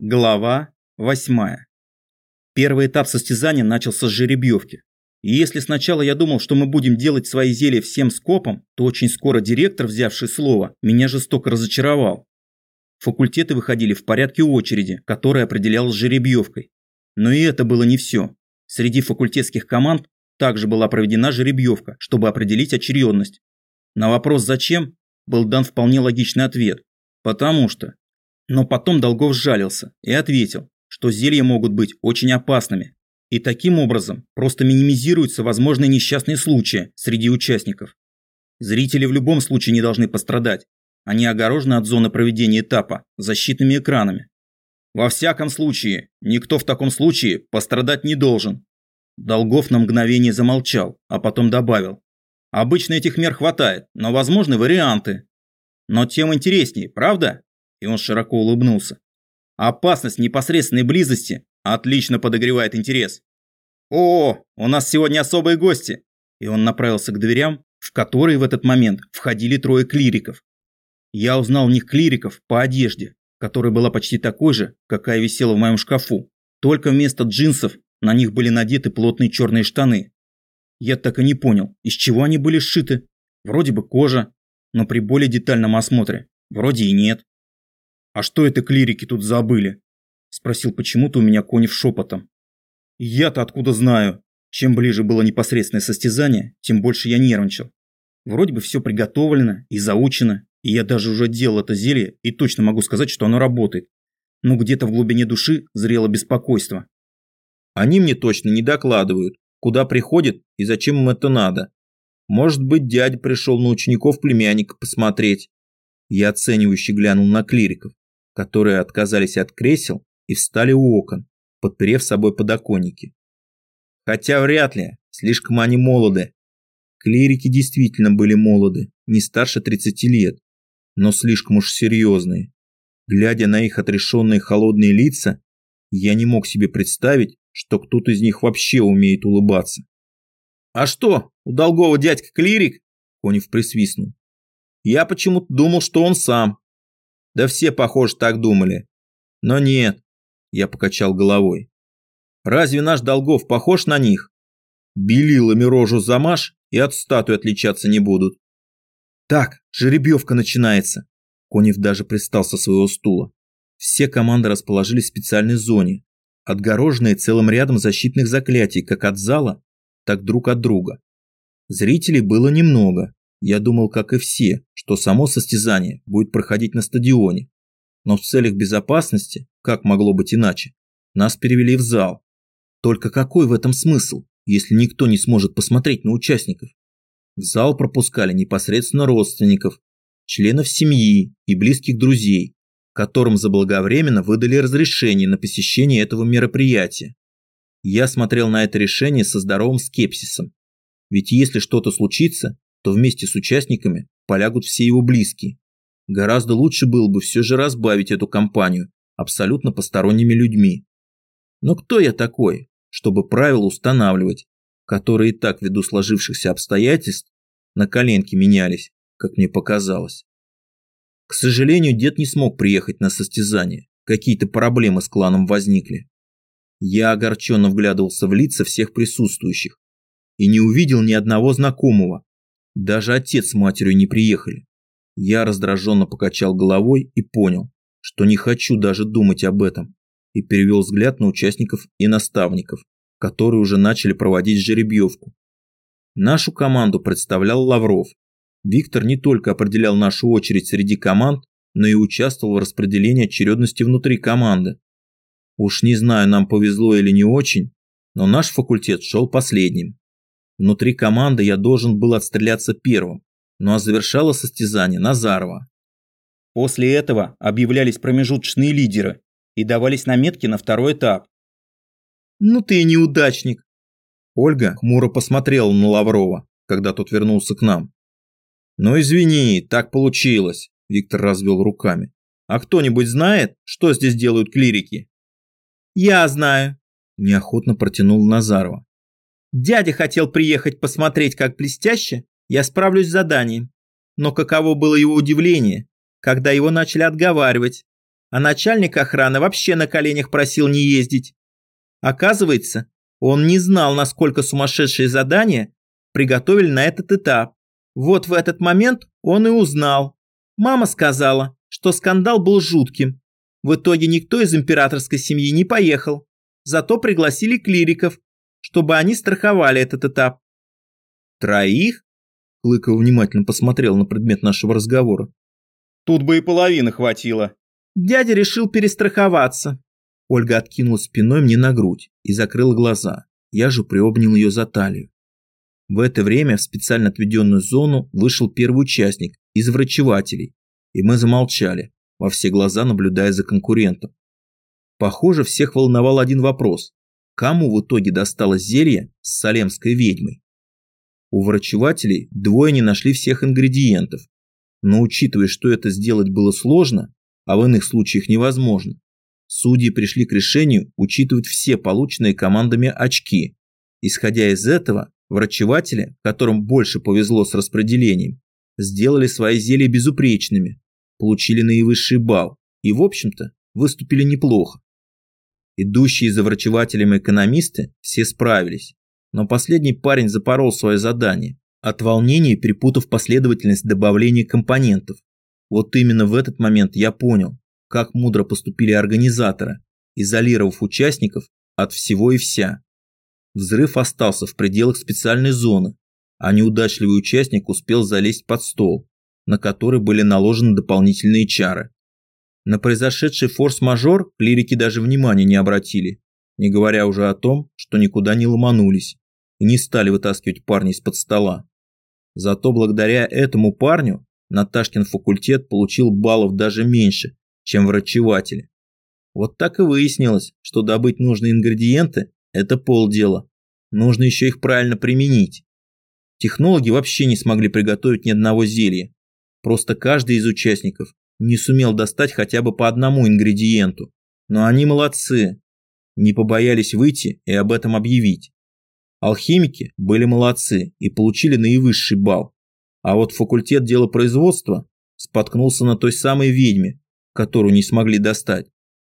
Глава 8. Первый этап состязания начался с жеребьевки. И если сначала я думал, что мы будем делать свои зелья всем скопом, то очень скоро директор, взявший слово, меня жестоко разочаровал. Факультеты выходили в порядке очереди, которая определялась жеребьевкой. Но и это было не все. Среди факультетских команд также была проведена жеребьевка, чтобы определить очередность. На вопрос «зачем?» был дан вполне логичный ответ. Потому что но потом Долгов сжалился и ответил, что зелья могут быть очень опасными. И таким образом просто минимизируются возможные несчастные случаи среди участников. Зрители в любом случае не должны пострадать. Они огорожены от зоны проведения этапа защитными экранами. Во всяком случае, никто в таком случае пострадать не должен. Долгов на мгновение замолчал, а потом добавил. Обычно этих мер хватает, но возможны варианты. Но тем интереснее, правда? И он широко улыбнулся. Опасность непосредственной близости отлично подогревает интерес. «О, у нас сегодня особые гости!» И он направился к дверям, в которые в этот момент входили трое клириков. Я узнал в них клириков по одежде, которая была почти такой же, какая висела в моем шкафу. Только вместо джинсов на них были надеты плотные черные штаны. Я так и не понял, из чего они были сшиты. Вроде бы кожа, но при более детальном осмотре вроде и нет. «А что это клирики тут забыли?» – спросил почему-то у меня Конев шепотом. «Я-то откуда знаю?» Чем ближе было непосредственное состязание, тем больше я нервничал. Вроде бы все приготовлено и заучено, и я даже уже делал это зелье и точно могу сказать, что оно работает. Но где-то в глубине души зрело беспокойство. Они мне точно не докладывают, куда приходят и зачем им это надо. Может быть, дядя пришел на учеников племянника посмотреть. Я оценивающе глянул на клириков которые отказались от кресел и встали у окон, подперев собой подоконники. Хотя вряд ли, слишком они молоды. Клирики действительно были молоды, не старше 30 лет, но слишком уж серьезные. Глядя на их отрешенные холодные лица, я не мог себе представить, что кто-то из них вообще умеет улыбаться. «А что, у Долгова дядька клирик?» Конев присвистнул. «Я почему-то думал, что он сам, да все, похоже, так думали. Но нет, я покачал головой. Разве наш Долгов похож на них? Белилами рожу замажь и от статуи отличаться не будут. Так, жеребьевка начинается. Конев даже пристал со своего стула. Все команды расположились в специальной зоне, отгороженные целым рядом защитных заклятий как от зала, так друг от друга. Зрителей было немного, я думал, как и все, что само состязание будет проходить на стадионе. Но в целях безопасности, как могло быть иначе, нас перевели в зал. Только какой в этом смысл, если никто не сможет посмотреть на участников? В зал пропускали непосредственно родственников, членов семьи и близких друзей, которым заблаговременно выдали разрешение на посещение этого мероприятия. Я смотрел на это решение со здоровым скепсисом. Ведь если что-то случится, то вместе с участниками полягут все его близкие. Гораздо лучше было бы все же разбавить эту компанию абсолютно посторонними людьми. Но кто я такой, чтобы правила устанавливать, которые и так ввиду сложившихся обстоятельств на коленке менялись, как мне показалось. К сожалению, дед не смог приехать на состязание, какие-то проблемы с кланом возникли. Я огорченно вглядывался в лица всех присутствующих и не увидел ни одного знакомого, даже отец с матерью не приехали. Я раздраженно покачал головой и понял, что не хочу даже думать об этом, и перевел взгляд на участников и наставников, которые уже начали проводить жеребьевку. Нашу команду представлял Лавров. Виктор не только определял нашу очередь среди команд, но и участвовал в распределении очередности внутри команды. Уж не знаю, нам повезло или не очень, но наш факультет шел последним. Внутри команды я должен был отстреляться первым, ну а завершало состязание Назарова. После этого объявлялись промежуточные лидеры и давались наметки на второй этап. «Ну ты и неудачник!» Ольга хмуро посмотрела на Лаврова, когда тот вернулся к нам. «Ну извини, так получилось», – Виктор развел руками. «А кто-нибудь знает, что здесь делают клирики?» «Я знаю», – неохотно протянул Назарова. Дядя хотел приехать посмотреть, как блестяще я справлюсь с заданием. Но каково было его удивление, когда его начали отговаривать. а начальник охраны вообще на коленях просил не ездить. Оказывается, он не знал, насколько сумасшедшие задания приготовили на этот этап. Вот в этот момент он и узнал. Мама сказала, что скандал был жутким. В итоге никто из императорской семьи не поехал. Зато пригласили клириков, чтобы они страховали этот этап. Троих? Клыков внимательно посмотрел на предмет нашего разговора. Тут бы и половины хватило. Дядя решил перестраховаться. Ольга откинула спиной мне на грудь и закрыла глаза. Я же приобнял ее за талию. В это время в специально отведенную зону вышел первый участник из врачевателей, и мы замолчали, во все глаза наблюдая за конкурентом. Похоже, всех волновал один вопрос. Кому в итоге досталось зелье с салемской ведьмой? У врачевателей двое не нашли всех ингредиентов, но учитывая, что это сделать было сложно, а в иных случаях невозможно, судьи пришли к решению учитывать все полученные командами очки. Исходя из этого, врачеватели, которым больше повезло с распределением, сделали свои зелья безупречными, получили наивысший балл и, в общем-то, выступили неплохо. Идущие за врачевателем экономисты все справились, но последний парень запорол свое задание, от волнения перепутав последовательность добавления компонентов. Вот именно в этот момент я понял, как мудро поступили организаторы, изолировав участников от всего и вся. Взрыв остался в пределах специальной зоны, а неудачливый участник успел залезть под стол, на который были наложены дополнительные чары. На произошедший форс-мажор клирики даже внимания не обратили, не говоря уже о том, что никуда не ломанулись и не стали вытаскивать парня из-под стола. Зато благодаря этому парню Наташкин факультет получил баллов даже меньше, чем врачеватели. Вот так и выяснилось, что добыть нужные ингредиенты – это полдела. Нужно еще их правильно применить. Технологи вообще не смогли приготовить ни одного зелья. Просто каждый из участников не сумел достать хотя бы по одному ингредиенту. Но они молодцы. Не побоялись выйти и об этом объявить. Алхимики были молодцы и получили наивысший балл. А вот факультет делопроизводства споткнулся на той самой ведьме, которую не смогли достать,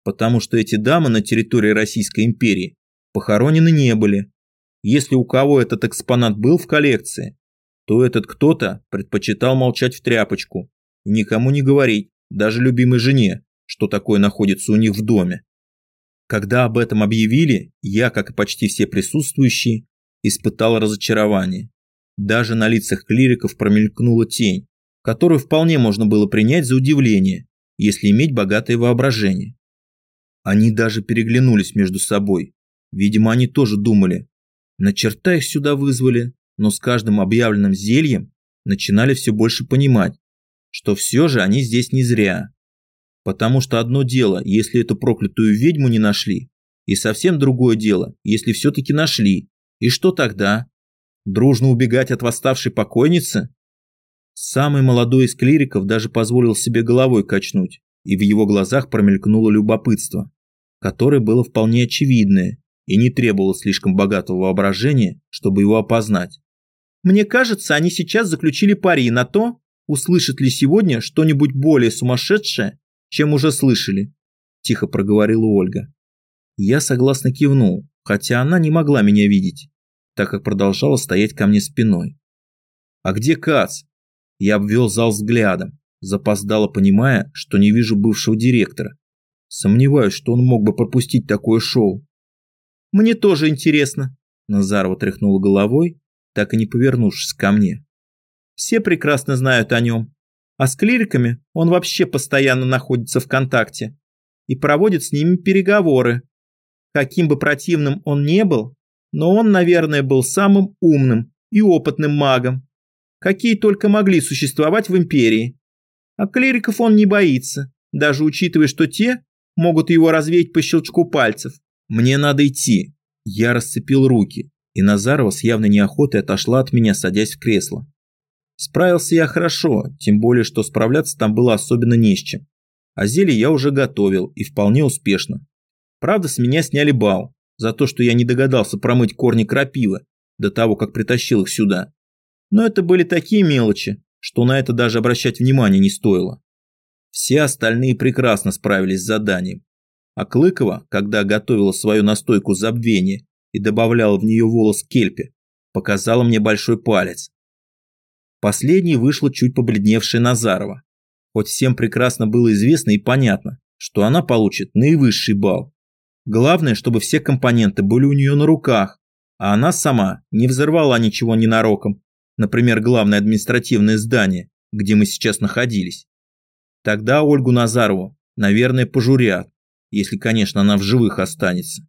потому что эти дамы на территории Российской империи похоронены не были. Если у кого этот экспонат был в коллекции, то этот кто-то предпочитал молчать в тряпочку никому не говорить, даже любимой жене, что такое находится у них в доме. Когда об этом объявили, я, как и почти все присутствующие, испытал разочарование. Даже на лицах клириков промелькнула тень, которую вполне можно было принять за удивление, если иметь богатое воображение. Они даже переглянулись между собой. Видимо, они тоже думали. На черта их сюда вызвали, но с каждым объявленным зельем начинали все больше понимать, что все же они здесь не зря. Потому что одно дело, если эту проклятую ведьму не нашли, и совсем другое дело, если все-таки нашли. И что тогда? Дружно убегать от восставшей покойницы? Самый молодой из клириков даже позволил себе головой качнуть, и в его глазах промелькнуло любопытство, которое было вполне очевидное и не требовало слишком богатого воображения, чтобы его опознать. Мне кажется, они сейчас заключили пари на то, услышат ли сегодня что-нибудь более сумасшедшее, чем уже слышали, тихо проговорила Ольга. Я согласно кивнул, хотя она не могла меня видеть, так как продолжала стоять ко мне спиной. «А где Кац?» Я обвел зал взглядом, запоздало понимая, что не вижу бывшего директора. Сомневаюсь, что он мог бы пропустить такое шоу. «Мне тоже интересно», – Назарова тряхнула головой, так и не повернувшись ко мне. «Все прекрасно знают о нем. А с клириками он вообще постоянно находится в контакте и проводит с ними переговоры. Каким бы противным он не был, но он, наверное, был самым умным и опытным магом, какие только могли существовать в империи. А клириков он не боится, даже учитывая, что те могут его развеять по щелчку пальцев. Мне надо идти. Я расцепил руки, и Назарова с явной неохотой отошла от меня, садясь в кресло. Справился я хорошо, тем более, что справляться там было особенно не с чем. А зелье я уже готовил, и вполне успешно. Правда, с меня сняли бал за то, что я не догадался промыть корни крапивы до того, как притащил их сюда. Но это были такие мелочи, что на это даже обращать внимания не стоило. Все остальные прекрасно справились с заданием. А Клыкова, когда готовила свою настойку забвения и добавляла в нее волос кельпи, показала мне большой палец. Последней вышла чуть побледневшая Назарова. Хоть всем прекрасно было известно и понятно, что она получит наивысший балл. Главное, чтобы все компоненты были у нее на руках, а она сама не взорвала ничего ненароком, например, главное административное здание, где мы сейчас находились. Тогда Ольгу Назарову, наверное, пожурят, если, конечно, она в живых останется.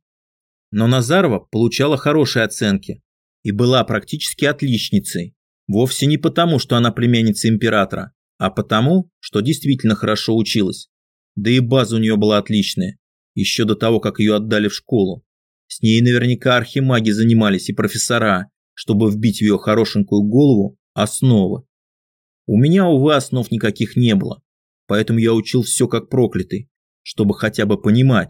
Но Назарова получала хорошие оценки и была практически отличницей. Вовсе не потому, что она племянница императора, а потому, что действительно хорошо училась. Да и база у нее была отличная, еще до того, как ее отдали в школу. С ней наверняка архимаги занимались и профессора, чтобы вбить в ее хорошенькую голову основы. У меня, увы, основ никаких не было, поэтому я учил все как проклятый, чтобы хотя бы понимать,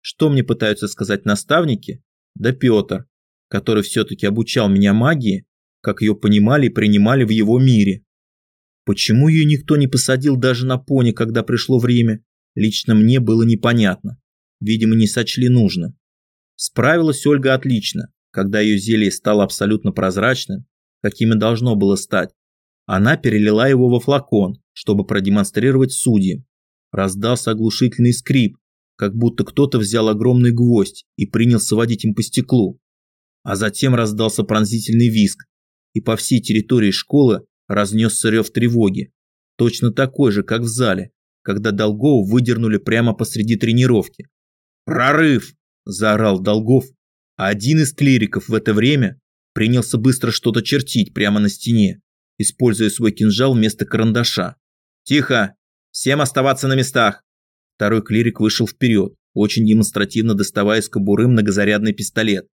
что мне пытаются сказать наставники, да Петр, который все-таки обучал меня магии, как ее понимали и принимали в его мире. Почему ее никто не посадил даже на пони, когда пришло время, лично мне было непонятно. Видимо, не сочли нужно. Справилась Ольга отлично, когда ее зелье стало абсолютно прозрачным, каким и должно было стать. Она перелила его во флакон, чтобы продемонстрировать судьям. Раздался оглушительный скрип, как будто кто-то взял огромный гвоздь и принялся водить им по стеклу. А затем раздался пронзительный визг, и по всей территории школы разнесся рев тревоги, точно такой же, как в зале, когда Долгова выдернули прямо посреди тренировки. «Прорыв!» – заорал Долгов, а один из клириков в это время принялся быстро что-то чертить прямо на стене, используя свой кинжал вместо карандаша. «Тихо! Всем оставаться на местах!» Второй клирик вышел вперед, очень демонстративно доставая из кобуры многозарядный пистолет.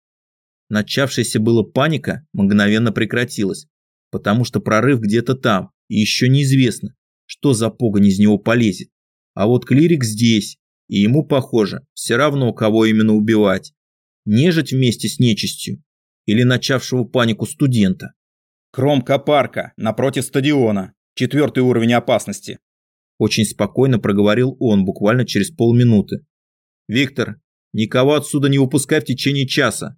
Начавшаяся была паника мгновенно прекратилась, потому что прорыв где-то там, и еще неизвестно, что за погонь из него полезет. А вот клирик здесь, и ему, похоже, все равно, кого именно убивать. Нежить вместе с нечистью или начавшего панику студента. Кромка парка, напротив стадиона. Четвертый уровень опасности. Очень спокойно проговорил он буквально через полминуты. «Виктор, никого отсюда не выпускай в течение часа.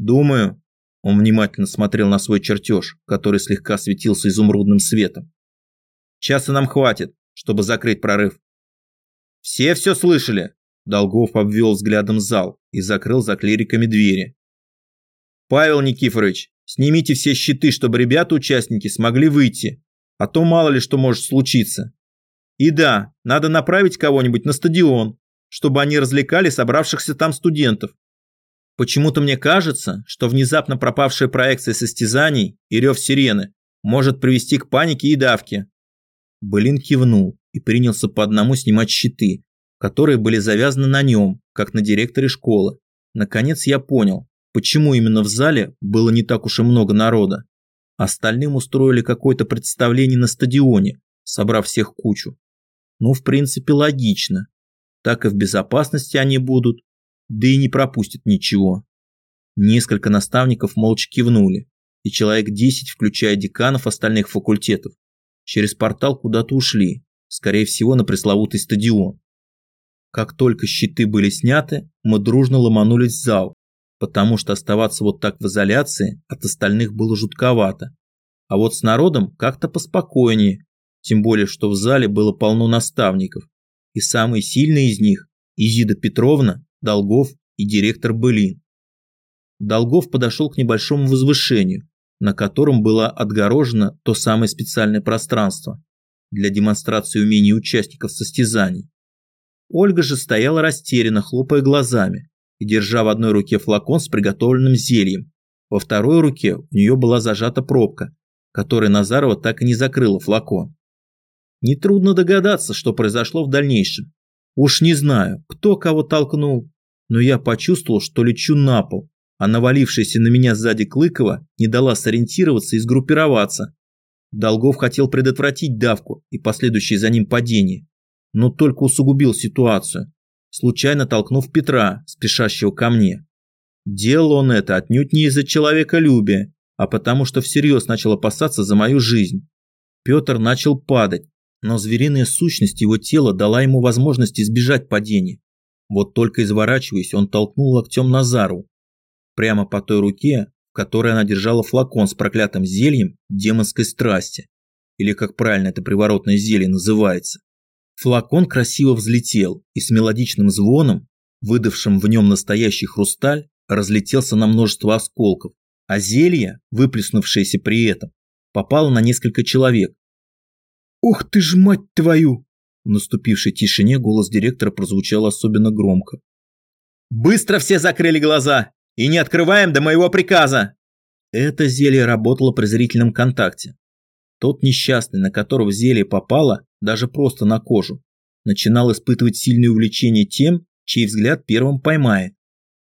Думаю...» Он внимательно смотрел на свой чертеж, который слегка светился изумрудным светом. «Часа нам хватит, чтобы закрыть прорыв». «Все все слышали?» Долгов обвел взглядом зал и закрыл за клириками двери. «Павел Никифорович, снимите все щиты, чтобы ребята-участники смогли выйти, а то мало ли что может случиться. И да, надо направить кого-нибудь на стадион, чтобы они развлекали собравшихся там студентов. Почему-то мне кажется, что внезапно пропавшая проекция состязаний и рев сирены может привести к панике и давке. Блин кивнул и принялся по одному снимать щиты, которые были завязаны на нем, как на директоре школы. Наконец я понял, почему именно в зале было не так уж и много народа. Остальным устроили какое-то представление на стадионе, собрав всех кучу. Ну, в принципе, логично. Так и в безопасности они будут, да и не пропустят ничего. Несколько наставников молча кивнули, и человек 10, включая деканов остальных факультетов, через портал куда-то ушли, скорее всего, на пресловутый стадион. Как только щиты были сняты, мы дружно ломанулись в зал, потому что оставаться вот так в изоляции от остальных было жутковато. А вот с народом как-то поспокойнее, тем более, что в зале было полно наставников, и самые сильные из них – Изида Петровна, Долгов и директор Былин. Долгов подошел к небольшому возвышению, на котором было отгорожено то самое специальное пространство для демонстрации умений участников состязаний. Ольга же стояла растерянно, хлопая глазами и держа в одной руке флакон с приготовленным зельем. Во второй руке у нее была зажата пробка, которой Назарова так и не закрыла флакон. Нетрудно догадаться, что произошло в дальнейшем. Уж не знаю, кто кого толкнул, но я почувствовал, что лечу на пол, а навалившаяся на меня сзади Клыкова не дала сориентироваться и сгруппироваться. Долгов хотел предотвратить давку и последующее за ним падение, но только усугубил ситуацию, случайно толкнув Петра, спешащего ко мне. Делал он это отнюдь не из-за человеколюбия, а потому что всерьез начал опасаться за мою жизнь. Петр начал падать, но звериная сущность его тела дала ему возможность избежать падения. Вот только изворачиваясь, он толкнул локтем Назару. Прямо по той руке, в которой она держала флакон с проклятым зельем демонской страсти. Или как правильно это приворотное зелье называется. Флакон красиво взлетел и с мелодичным звоном, выдавшим в нем настоящий хрусталь, разлетелся на множество осколков, а зелье, выплеснувшееся при этом, попало на несколько человек. «Ух ты ж мать твою!» В наступившей тишине голос директора прозвучал особенно громко. «Быстро все закрыли глаза и не открываем до моего приказа!» Это зелье работало при зрительном контакте. Тот несчастный, на которого зелье попало, даже просто на кожу, начинал испытывать сильное увлечение тем, чей взгляд первым поймает.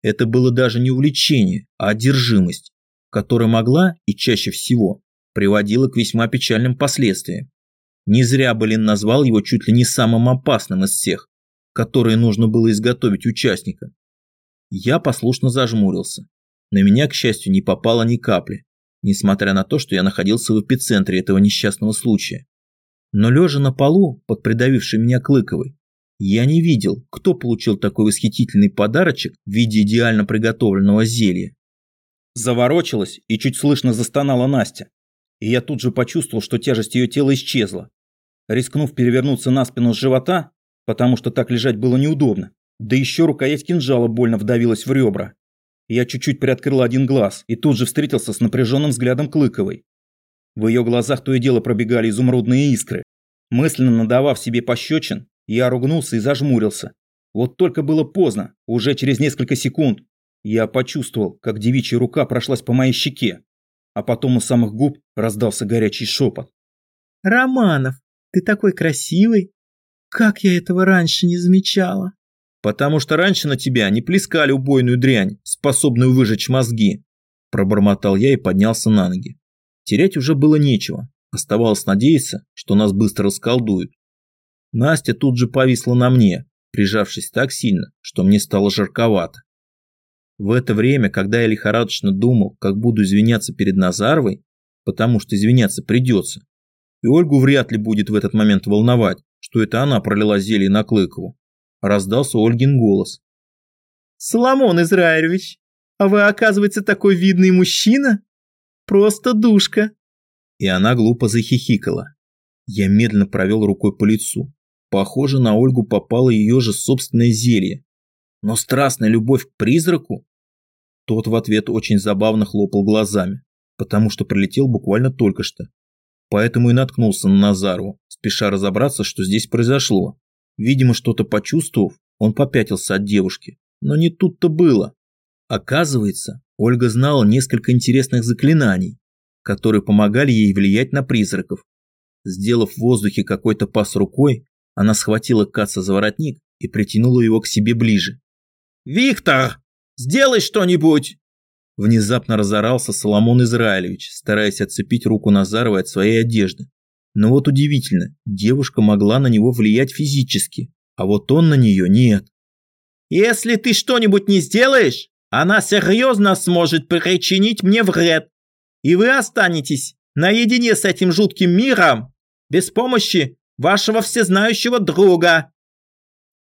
Это было даже не увлечение, а одержимость, которая могла, и чаще всего, приводила к весьма печальным последствиям. Не зря Блин назвал его чуть ли не самым опасным из всех, которые нужно было изготовить участника. Я послушно зажмурился. На меня, к счастью, не попало ни капли, несмотря на то, что я находился в эпицентре этого несчастного случая. Но лежа на полу, под придавившей меня Клыковой, я не видел, кто получил такой восхитительный подарочек в виде идеально приготовленного зелья. Заворочилась и чуть слышно застонала Настя. И я тут же почувствовал, что тяжесть ее тела исчезла. Рискнув перевернуться на спину с живота, потому что так лежать было неудобно, да еще рукоять кинжала больно вдавилась в ребра. Я чуть-чуть приоткрыл один глаз и тут же встретился с напряженным взглядом Клыковой. В ее глазах то и дело пробегали изумрудные искры. Мысленно надавав себе пощечин, я ругнулся и зажмурился. Вот только было поздно, уже через несколько секунд я почувствовал, как девичья рука прошлась по моей щеке, а потом у самых губ раздался горячий шепот. «Романов, ты такой красивый! Как я этого раньше не замечала!» «Потому что раньше на тебя не плескали убойную дрянь, способную выжечь мозги!» Пробормотал я и поднялся на ноги. Терять уже было нечего. Оставалось надеяться, что нас быстро расколдуют. Настя тут же повисла на мне, прижавшись так сильно, что мне стало жарковато. В это время, когда я лихорадочно думал, как буду извиняться перед Назаровой, потому что извиняться придется, и Ольгу вряд ли будет в этот момент волновать, что это она пролила зелье на Клыкову, раздался Ольгин голос. «Соломон Израилевич, а вы, оказывается, такой видный мужчина? Просто душка!» И она глупо захихикала. Я медленно провел рукой по лицу. Похоже, на Ольгу попало ее же собственное зелье. Но страстная любовь к призраку? Тот в ответ очень забавно хлопал глазами, потому что прилетел буквально только что. Поэтому и наткнулся на Назару, спеша разобраться, что здесь произошло. Видимо, что-то почувствовав, он попятился от девушки. Но не тут-то было. Оказывается, Ольга знала несколько интересных заклинаний, которые помогали ей влиять на призраков. Сделав в воздухе какой-то пас рукой, она схватила Каца за воротник и притянула его к себе ближе. «Виктор, сделай что-нибудь!» Внезапно разорался Соломон Израилевич, стараясь отцепить руку Назаровой от своей одежды. Но вот удивительно, девушка могла на него влиять физически, а вот он на нее нет. «Если ты что-нибудь не сделаешь, она серьезно сможет причинить мне вред, и вы останетесь наедине с этим жутким миром без помощи вашего всезнающего друга.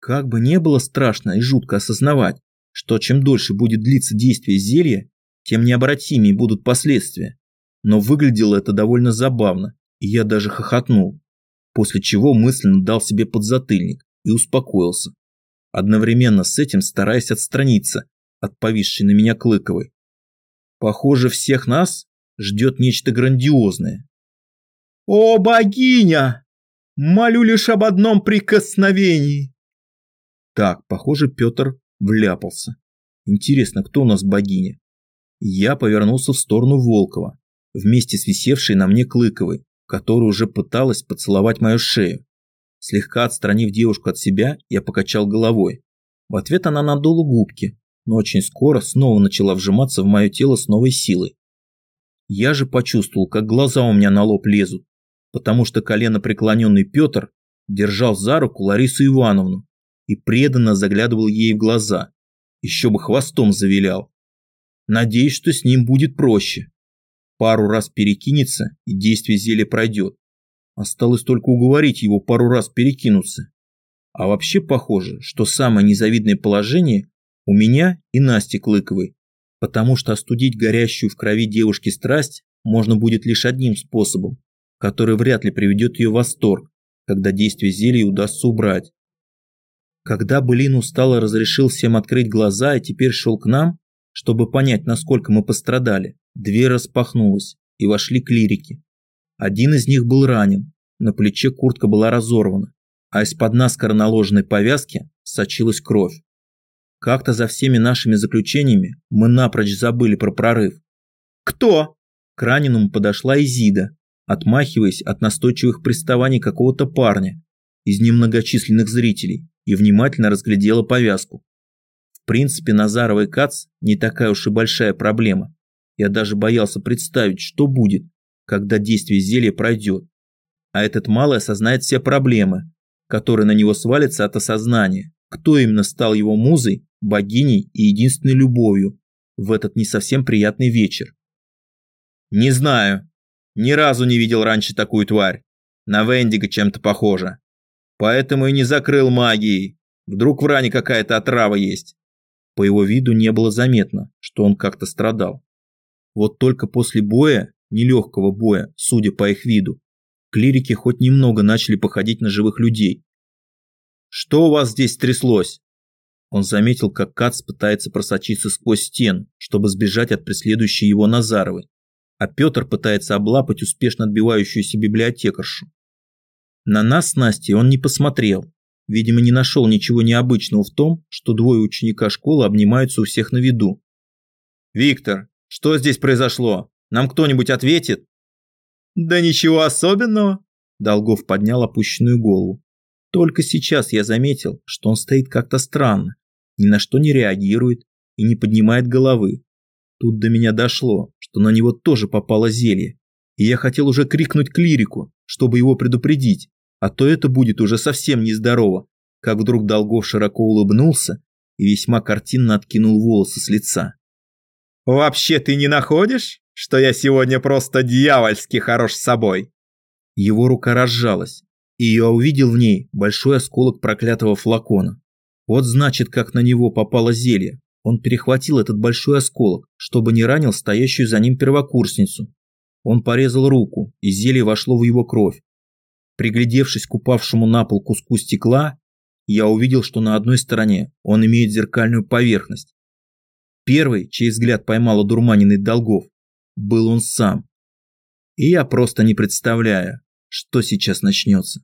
Как бы не было страшно и жутко осознавать, что чем дольше будет длиться действие зелья, тем необратимее будут последствия. Но выглядело это довольно забавно, и я даже хохотнул, после чего мысленно дал себе подзатыльник и успокоился, одновременно с этим стараясь отстраниться от повисшей на меня Клыковой. Похоже, всех нас ждет нечто грандиозное. «О, богиня!» Молю лишь об одном прикосновении. Так, похоже, Петр вляпался. Интересно, кто у нас богиня? Я повернулся в сторону Волкова, вместе с висевшей на мне Клыковой, которая уже пыталась поцеловать мою шею. Слегка отстранив девушку от себя, я покачал головой. В ответ она надула губки, но очень скоро снова начала вжиматься в мое тело с новой силой. Я же почувствовал, как глаза у меня на лоб лезут, потому что колено преклоненный Петр держал за руку Ларису Ивановну и преданно заглядывал ей в глаза, еще бы хвостом завилял. Надеюсь, что с ним будет проще. Пару раз перекинется и действие зелья пройдет. Осталось только уговорить его пару раз перекинуться. А вообще похоже, что самое незавидное положение у меня и Насти Клыковой, потому что остудить горящую в крови девушки страсть можно будет лишь одним способом, который вряд ли приведет ее в восторг, когда действие зелья удастся убрать. Когда Былин устало разрешил всем открыть глаза и теперь шел к нам, чтобы понять, насколько мы пострадали, дверь распахнулась, и вошли клирики. Один из них был ранен, на плече куртка была разорвана, а из-под наскоро наложенной повязки сочилась кровь. Как-то за всеми нашими заключениями мы напрочь забыли про прорыв. «Кто?» К раненому подошла Изида, отмахиваясь от настойчивых приставаний какого-то парня из немногочисленных зрителей и внимательно разглядела повязку. В принципе, Назарова и Кац не такая уж и большая проблема. Я даже боялся представить, что будет, когда действие зелья пройдет. А этот малый осознает все проблемы, которые на него свалятся от осознания, кто именно стал его музой, богиней и единственной любовью в этот не совсем приятный вечер. «Не знаю. Ни разу не видел раньше такую тварь. На Вендига чем-то похоже. Поэтому и не закрыл магией. Вдруг в ране какая-то отрава есть». По его виду не было заметно, что он как-то страдал. Вот только после боя, нелегкого боя, судя по их виду, клирики хоть немного начали походить на живых людей. «Что у вас здесь тряслось?» Он заметил, как Кац пытается просочиться сквозь стену, чтобы сбежать от преследующей его Назаровой, а Петр пытается облапать успешно отбивающуюся библиотекаршу. На нас с Настей он не посмотрел, видимо не нашел ничего необычного в том, что двое ученика школы обнимаются у всех на виду. «Виктор, что здесь произошло? Нам кто-нибудь ответит?» «Да ничего особенного», – Долгов поднял опущенную голову. Только сейчас я заметил, что он стоит как-то странно, ни на что не реагирует и не поднимает головы. Тут до меня дошло, что на него тоже попало зелье, и я хотел уже крикнуть клирику, чтобы его предупредить, а то это будет уже совсем нездорово, как вдруг Долгов широко улыбнулся и весьма картинно откинул волосы с лица. «Вообще ты не находишь, что я сегодня просто дьявольски хорош с собой?» Его рука разжалась, и я увидел в ней большой осколок проклятого флакона. Вот значит, как на него попало зелье. Он перехватил этот большой осколок, чтобы не ранил стоящую за ним первокурсницу. Он порезал руку, и зелье вошло в его кровь. Приглядевшись к упавшему на пол куску стекла, я увидел, что на одной стороне он имеет зеркальную поверхность. Первый, чей взгляд поймал одурманенный долгов, был он сам. И я просто не представляю, что сейчас начнется.